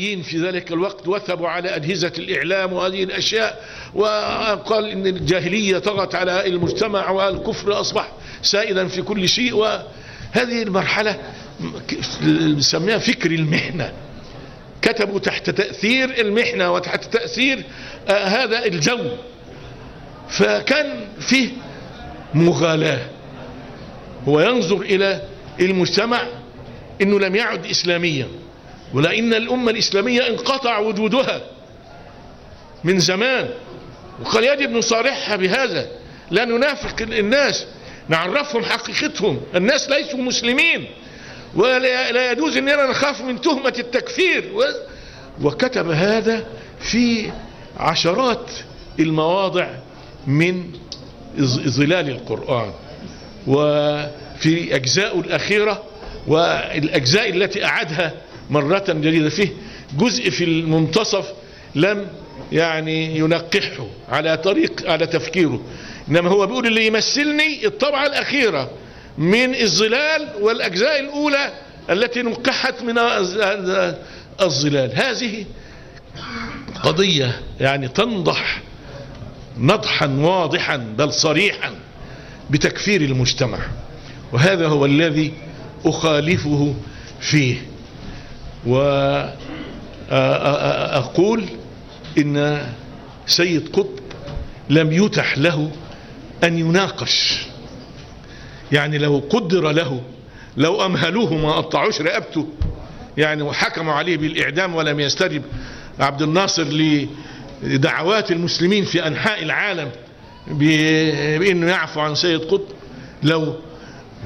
في ذلك الوقت وثبوا على أجهزة الإعلام وهذه الأشياء وقال إن الجاهلية طغت على المجتمع والكفر أصبح سائدا في كل شيء وهذه المرحلة نسميها فكر المحنة. كتبوا تحت تأثير المحنة وتحت تأثير آه هذا الجو. فكان فيه مغالاة. هو ينظر إلى المجتمع إنه لم يعد إسلاميا. ولأن الأمة الإسلامية انقطع وجودها من زمان. وقال يجب نصارحها بهذا. لا ننافق الناس نعرفهم حقيقتهم. الناس ليسوا مسلمين. ولا يجوز أننا نخاف من تهمة التكفير. وكتب هذا في عشرات المواضع من ظلال القرآن. وفي أجزاء الأخيرة والأجزاء التي أعادها مرة جديدة فيه جزء في المنتصف لم يعني ينقحه على طريق على تفكيره. إنما هو بيقول اللي يمثلني الطبعة الأخيرة من الظلال والأجزاء الأولى التي نقحت من الظلال. هذه قضية يعني تنضح نضحا واضحا بل صريحا بتكفير المجتمع. وهذا هو الذي أخالفه فيه. وأقول إن سيد قطب لم يتح له أن يناقش. يعني لو قدر له لو أمهلوه ما قطعوش رقبته. يعني وحكموا عليه بالإعدام ولم يستجب. عبد الناصر لدعوات المسلمين في أنحاء العالم بأنه يعفو عن سيد قطب. لو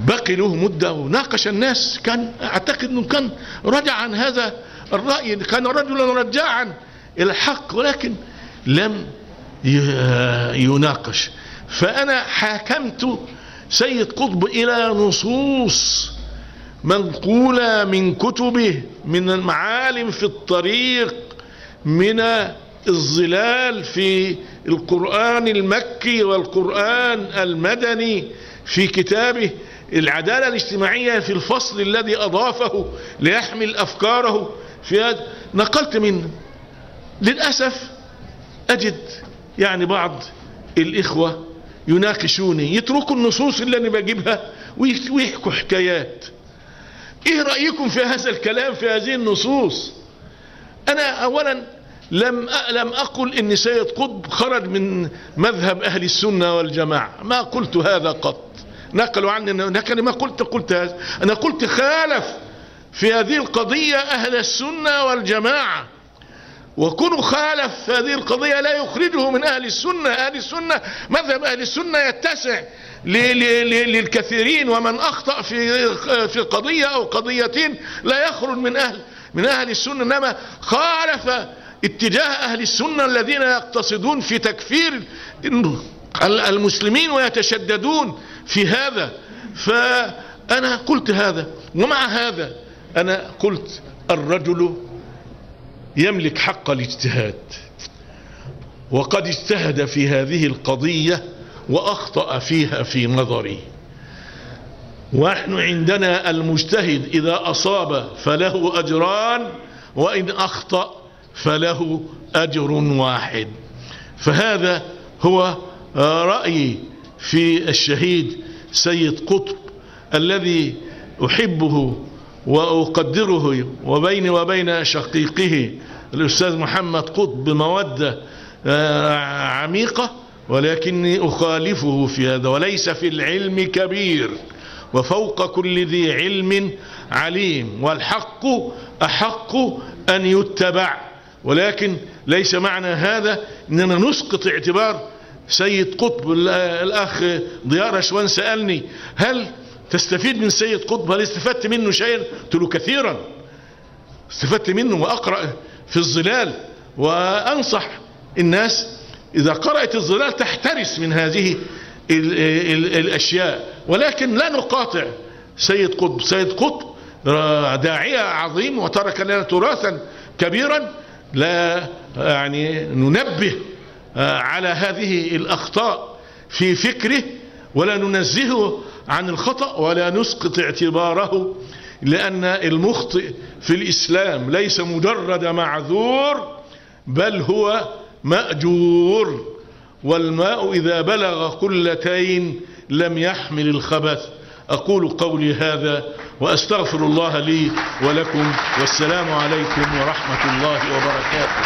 بقي له مدة وناقش الناس. كان أعتقد إنه كان رجع عن هذا الرأي كان رجلا رجاعا إلى الحق ولكن لم يناقش. فأنا حاكمت سيد قطب إلى نصوص منقولة من كتبه من المعالم في الطريق من الظلال في القرآن المكي والقرآن المدني في كتابه. العدالة الاجتماعية في الفصل الذي أضافه ليحمل أفكاره في هذا. نقلت منه للأسف أجد يعني بعض الإخوة يناقشوني يتركوا النصوص اللي أنا بجيبها ويحكوا حكايات. إيه رأيكم في هذا الكلام في هذه النصوص؟ أنا أولا لم لم أقل إن سيد قطب خرج من مذهب أهل السنة والجماعة. ما قلت هذا قط. نقلوا عني لكن ما قلت قلت هذا أنا قلت خالف في هذه القضية أهل السنة والجماعة. وكونوا خالف في هذه القضية لا يخرجه من أهل السنة. أهل السنة مذهب أهل السنة يتسع للكثيرين ومن أخطأ في في قضية أو قضيتين لا يخرج من أهل من أهل السنة. إنما خالف اتجاه أهل السنة الذين يقتصدون في تكفير المسلمين ويتشددون في هذا. فأنا قلت هذا ومع هذا أنا قلت الرجل يملك حق الاجتهاد وقد اجتهد في هذه القضية وأخطأ فيها في نظري. ونحن عندنا المجتهد إذا أصاب فله أجران وإن أخطأ فله أجر واحد. فهذا هو رأيي في الشهيد سيد قطب الذي أحبه وأقدره وبيني وبين شقيقه الأستاذ محمد قطب بمودة عميقة ولكني أخالفه في هذا وليس في العلم كبير وفوق كل ذي علم عليم والحق أحق أن يتبع ولكن ليس معنى هذا أننا نسقط اعتبار سيد قطب الأخ ضياء رشوان سألني هل تستفيد من سيد قطب؟ هل استفدت منه شيئا؟ قلت له كثيرا. استفدت منه وأقرأ في الظلال وأنصح الناس إذا قرأت الظلال تحترس من هذه ال ال الأشياء. ولكن لا نقاطع سيد قطب. سيد قطب داعية عظيم وترك لنا تراثا كبيرا. لا يعني ننبه على هذه الأخطاء في فكره ولا ننزهه عن الخطأ ولا نسقط اعتباره لأن المخطئ في الإسلام ليس مجرد معذور بل هو مأجور. والماء إذا بلغ قلتين لم يحمل الخبث. أقول قولي هذا وأستغفر الله لي ولكم والسلام عليكم ورحمة الله وبركاته.